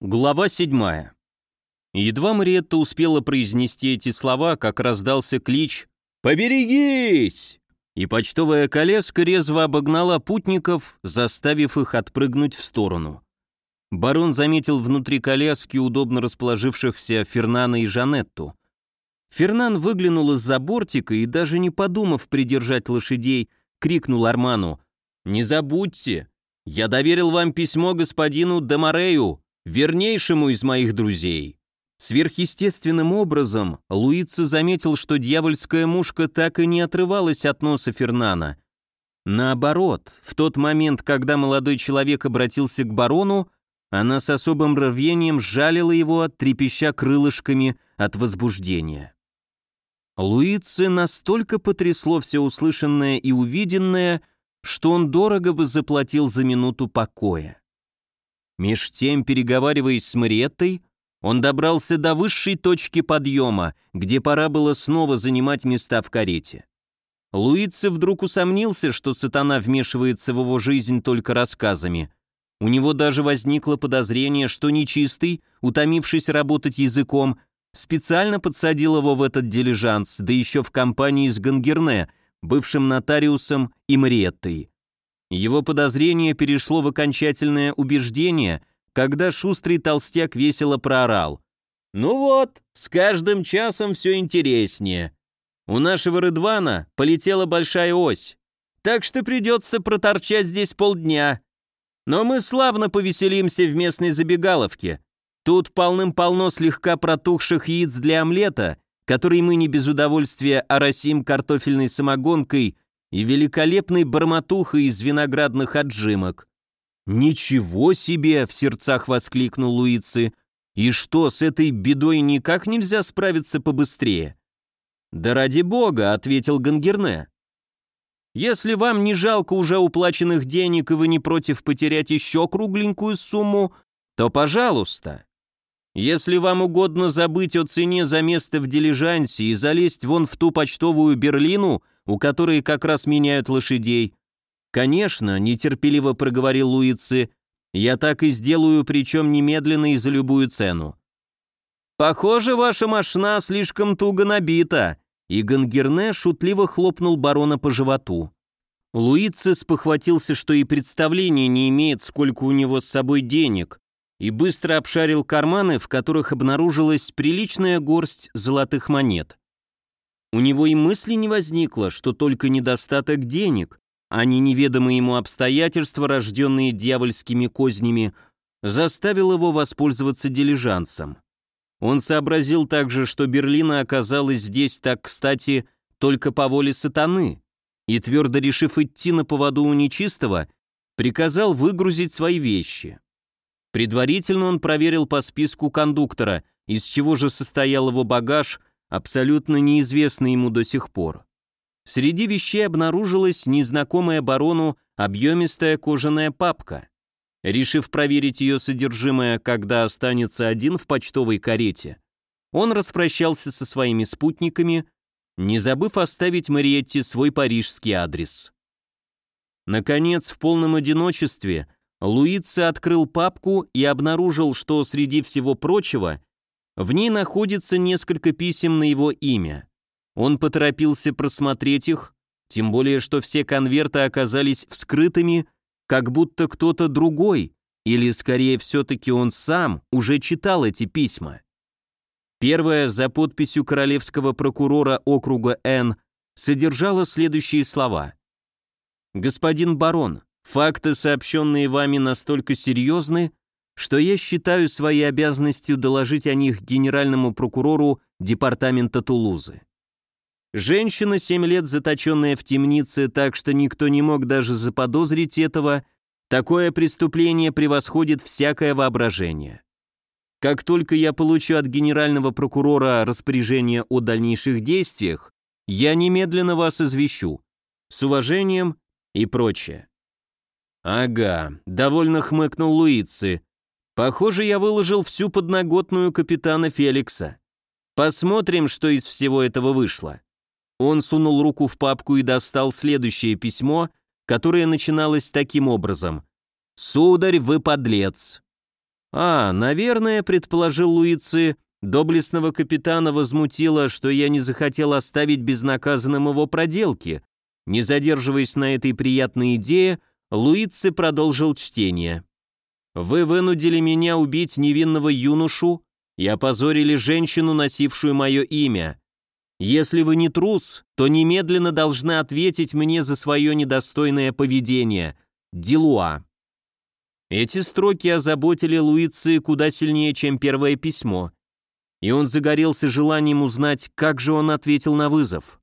Глава 7. Едва Мариетта успела произнести эти слова, как раздался клич «Поберегись!» И почтовая колеска резво обогнала путников, заставив их отпрыгнуть в сторону. Барон заметил внутри коляски удобно расположившихся Фернана и Жанетту. Фернан выглянул из-за бортика и, даже не подумав придержать лошадей, крикнул Арману «Не забудьте, я доверил вам письмо господину Демарею, вернейшему из моих друзей». Сверхъестественным образом Луица заметил, что дьявольская мушка так и не отрывалась от носа Фернана. Наоборот, в тот момент, когда молодой человек обратился к барону, она с особым рвением жалила его, трепеща крылышками от возбуждения. Луице настолько потрясло все услышанное и увиденное, что он дорого бы заплатил за минуту покоя. Меж тем, переговариваясь с Мариеттой, он добрался до высшей точки подъема, где пора было снова занимать места в карете. Луице вдруг усомнился, что сатана вмешивается в его жизнь только рассказами. У него даже возникло подозрение, что нечистый, утомившись работать языком, специально подсадил его в этот дилижанс, да еще в компании с Гангерне, бывшим нотариусом и Мариеттой. Его подозрение перешло в окончательное убеждение, когда шустрый толстяк весело проорал. «Ну вот, с каждым часом все интереснее. У нашего Рыдвана полетела большая ось, так что придется проторчать здесь полдня. Но мы славно повеселимся в местной забегаловке. Тут полным-полно слегка протухших яиц для омлета, который мы не без удовольствия оросим картофельной самогонкой и великолепной барматухой из виноградных отжимок. «Ничего себе!» — в сердцах воскликнул Луицы. «И что, с этой бедой никак нельзя справиться побыстрее?» «Да ради бога!» — ответил Гангерне. «Если вам не жалко уже уплаченных денег и вы не против потерять еще кругленькую сумму, то пожалуйста. Если вам угодно забыть о цене за место в дилижансе и залезть вон в ту почтовую Берлину, у которой как раз меняют лошадей. Конечно, нетерпеливо проговорил Луицы, я так и сделаю, причем немедленно и за любую цену. Похоже, ваша машина слишком туго набита, и Гангерне шутливо хлопнул барона по животу. Луицис похватился, что и представления не имеет, сколько у него с собой денег, и быстро обшарил карманы, в которых обнаружилась приличная горсть золотых монет. У него и мысли не возникло, что только недостаток денег, а не неведомые ему обстоятельства, рожденные дьявольскими кознями, заставил его воспользоваться дилижансом. Он сообразил также, что Берлина оказалась здесь так кстати только по воле сатаны, и, твердо решив идти на поводу у нечистого, приказал выгрузить свои вещи. Предварительно он проверил по списку кондуктора, из чего же состоял его багаж – абсолютно неизвестный ему до сих пор. Среди вещей обнаружилась незнакомая барону объемистая кожаная папка. Решив проверить ее содержимое, когда останется один в почтовой карете, он распрощался со своими спутниками, не забыв оставить Мариетте свой парижский адрес. Наконец, в полном одиночестве, Луица открыл папку и обнаружил, что среди всего прочего в ней находится несколько писем на его имя. Он поторопился просмотреть их, тем более что все конверты оказались вскрытыми, как будто кто-то другой, или скорее все-таки он сам, уже читал эти письма. Первое за подписью королевского прокурора округа Н содержало следующие слова. «Господин барон, факты, сообщенные вами, настолько серьезны, что я считаю своей обязанностью доложить о них генеральному прокурору департамента Тулузы. Женщина, семь лет заточенная в темнице, так что никто не мог даже заподозрить этого, такое преступление превосходит всякое воображение. Как только я получу от генерального прокурора распоряжение о дальнейших действиях, я немедленно вас извещу. С уважением и прочее. Ага, довольно хмыкнул Луицы. Похоже, я выложил всю подноготную капитана Феликса. Посмотрим, что из всего этого вышло. Он сунул руку в папку и достал следующее письмо, которое начиналось таким образом. «Сударь, вы подлец». А, наверное, предположил Луици, доблестного капитана возмутило, что я не захотел оставить безнаказанным его проделки. Не задерживаясь на этой приятной идее, Луици продолжил чтение. «Вы вынудили меня убить невинного юношу и опозорили женщину, носившую мое имя. Если вы не трус, то немедленно должны ответить мне за свое недостойное поведение. Дилуа». Эти строки озаботили Луицы куда сильнее, чем первое письмо, и он загорелся желанием узнать, как же он ответил на вызов.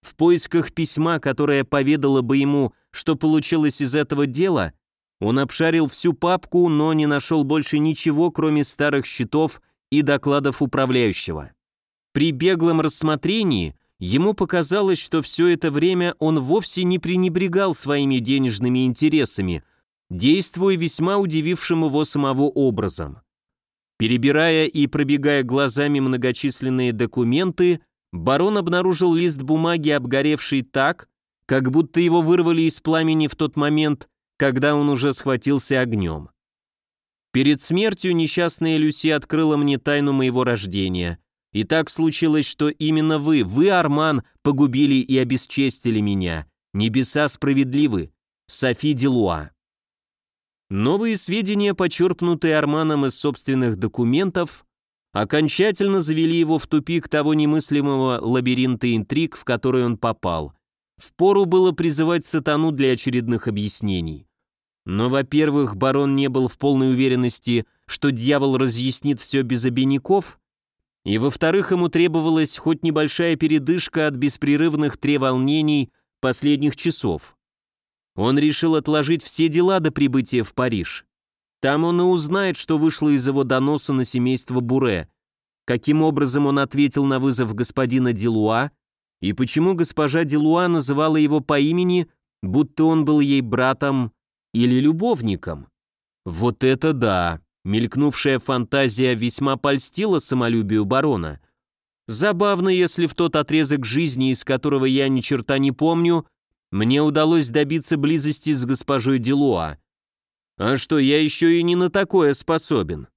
В поисках письма, которое поведало бы ему, что получилось из этого дела, он обшарил всю папку, но не нашел больше ничего, кроме старых счетов и докладов управляющего. При беглом рассмотрении ему показалось, что все это время он вовсе не пренебрегал своими денежными интересами, действуя весьма удивившим его самого образом. Перебирая и пробегая глазами многочисленные документы, барон обнаружил лист бумаги, обгоревший так, как будто его вырвали из пламени в тот момент, когда он уже схватился огнем. Перед смертью несчастная Люси открыла мне тайну моего рождения. И так случилось, что именно вы, вы, Арман, погубили и обесчестили меня. Небеса справедливы. Софи Делуа. Новые сведения, почерпнутые Арманом из собственных документов, окончательно завели его в тупик того немыслимого лабиринта интриг, в который он попал. Впору было призывать сатану для очередных объяснений. Но, во-первых, барон не был в полной уверенности, что дьявол разъяснит все без обиняков, и, во-вторых, ему требовалась хоть небольшая передышка от беспрерывных треволнений последних часов. Он решил отложить все дела до прибытия в Париж. Там он и узнает, что вышло из его доноса на семейство Буре, каким образом он ответил на вызов господина Делуа, и почему госпожа Делуа называла его по имени, будто он был ей братом или любовником. Вот это да! Мелькнувшая фантазия весьма польстила самолюбию барона. Забавно, если в тот отрезок жизни, из которого я ни черта не помню, мне удалось добиться близости с госпожой Делуа. А что, я еще и не на такое способен.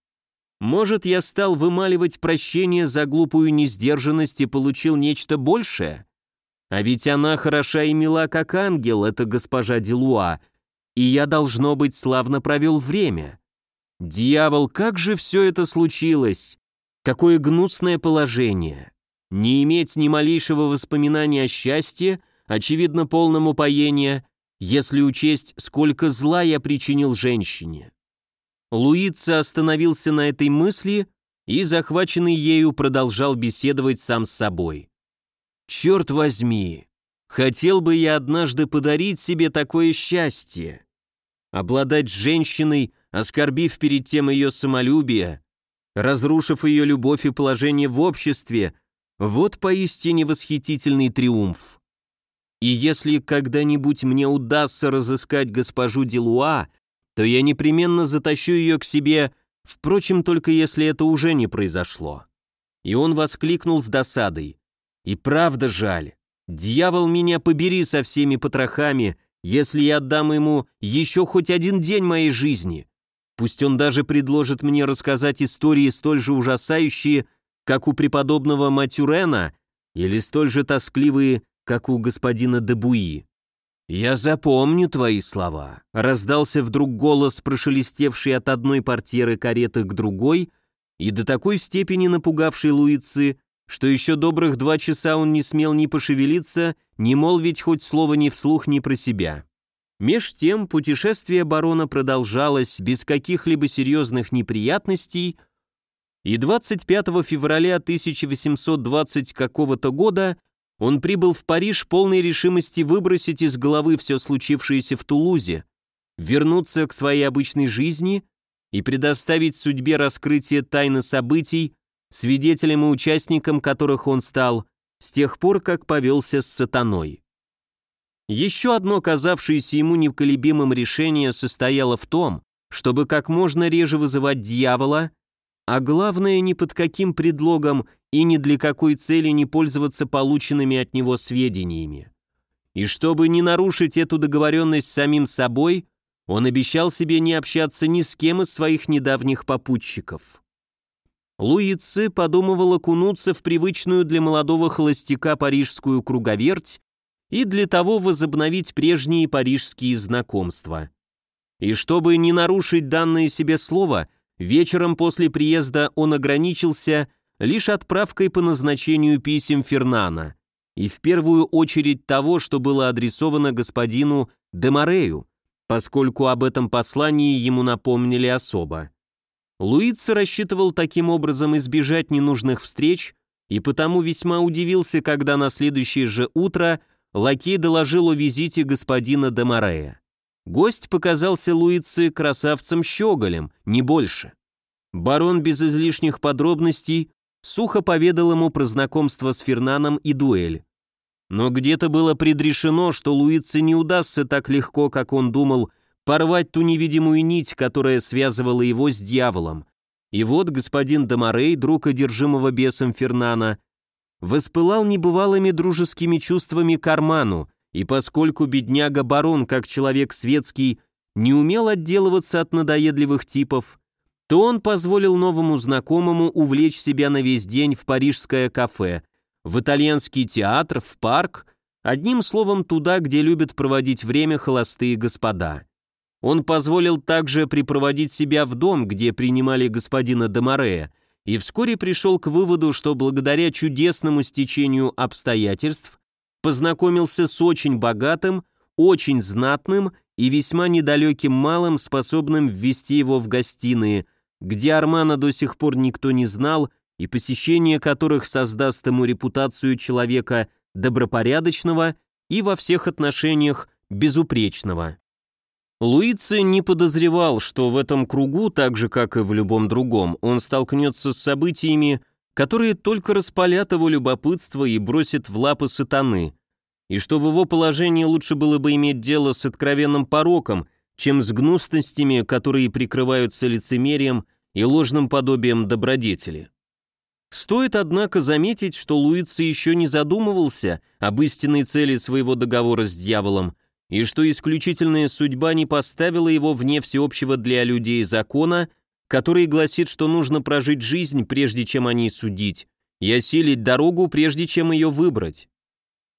Может, я стал вымаливать прощение за глупую несдержанность и получил нечто большее? А ведь она хороша и мила, как ангел, это госпожа Делуа, и я, должно быть, славно провел время. Дьявол, как же все это случилось? Какое гнусное положение. Не иметь ни малейшего воспоминания о счастье очевидно полном упоения, если учесть, сколько зла я причинил женщине. Луица остановился на этой мысли и, захваченный ею, продолжал беседовать сам с собой. «Черт возьми! Хотел бы я однажды подарить себе такое счастье! Обладать женщиной, оскорбив перед тем ее самолюбие, разрушив ее любовь и положение в обществе, вот поистине восхитительный триумф. И если когда-нибудь мне удастся разыскать госпожу Делуа, то я непременно затащу ее к себе, впрочем, только если это уже не произошло». И он воскликнул с досадой. «И правда жаль. Дьявол меня побери со всеми потрохами, если я отдам ему еще хоть один день моей жизни. Пусть он даже предложит мне рассказать истории столь же ужасающие, как у преподобного Матюрена, или столь же тоскливые, как у господина Дебуи. «Я запомню твои слова», — раздался вдруг голос, прошелестевший от одной портьеры кареты к другой, и до такой степени напугавший Луицы, что еще добрых два часа он не смел ни пошевелиться, ни молвить хоть слово ни вслух, ни про себя. Меж тем путешествие барона продолжалось без каких-либо серьезных неприятностей, и 25 февраля 1820 какого-то года он прибыл в Париж полной решимости выбросить из головы все случившееся в Тулузе, вернуться к своей обычной жизни и предоставить судьбе раскрытие тайны событий, свидетелем и участником которых он стал с тех пор, как повелся с сатаной. Еще одно казавшееся ему неколебимым решение состояло в том, чтобы как можно реже вызывать дьявола, а главное, ни под каким предлогом и ни для какой цели не пользоваться полученными от него сведениями. И чтобы не нарушить эту договоренность с самим собой, Он обещал себе не общаться ни с кем из своих недавних попутчиков. Луи Ци подумывал окунуться в привычную для молодого холостяка парижскую круговерть и для того возобновить прежние парижские знакомства. И чтобы не нарушить данное себе слово, вечером после приезда он ограничился лишь отправкой по назначению писем Фернана, и в первую очередь того, что было адресовано господину Демарею, поскольку об этом послании ему напомнили особо. Луица рассчитывал таким образом избежать ненужных встреч и потому весьма удивился, когда на следующее же утро лакей доложил о визите господина Демарея. Гость показался Луице красавцем-щеголем, не больше. Барон без излишних подробностей сухо поведал ему про знакомство с Фернаном и дуэль. Но где-то было предрешено, что Луице не удастся так легко, как он думал, порвать ту невидимую нить, которая связывала его с дьяволом. И вот господин Домарей, друг одержимого бесом Фернана, воспылал небывалыми дружескими чувствами к Арману, и поскольку бедняга-барон, как человек светский, не умел отделываться от надоедливых типов, то он позволил новому знакомому увлечь себя на весь день в парижское кафе, в итальянский театр, в парк, одним словом туда, где любят проводить время холостые господа. Он позволил также припроводить себя в дом, где принимали господина Демарея, и вскоре пришел к выводу, что благодаря чудесному стечению обстоятельств познакомился с очень богатым, очень знатным и весьма недалеким малым, способным ввести его в гостиные, где Армана до сих пор никто не знал и посещение которых создаст ему репутацию человека добропорядочного и во всех отношениях безупречного. Луици не подозревал, что в этом кругу, так же как и в любом другом, он столкнется с событиями, которые только распалят его любопытство и бросят в лапы сатаны, и что в его положении лучше было бы иметь дело с откровенным пороком, чем с гнусностями, которые прикрываются лицемерием и ложным подобием добродетели. Стоит, однако, заметить, что Луици еще не задумывался об истинной цели своего договора с дьяволом, и что исключительная судьба не поставила его вне всеобщего для людей закона, который гласит, что нужно прожить жизнь, прежде чем о ней судить, и осилить дорогу, прежде чем ее выбрать.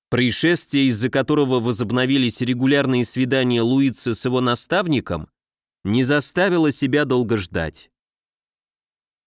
Происшествие, из-за которого возобновились регулярные свидания Луица с его наставником, не заставило себя долго ждать.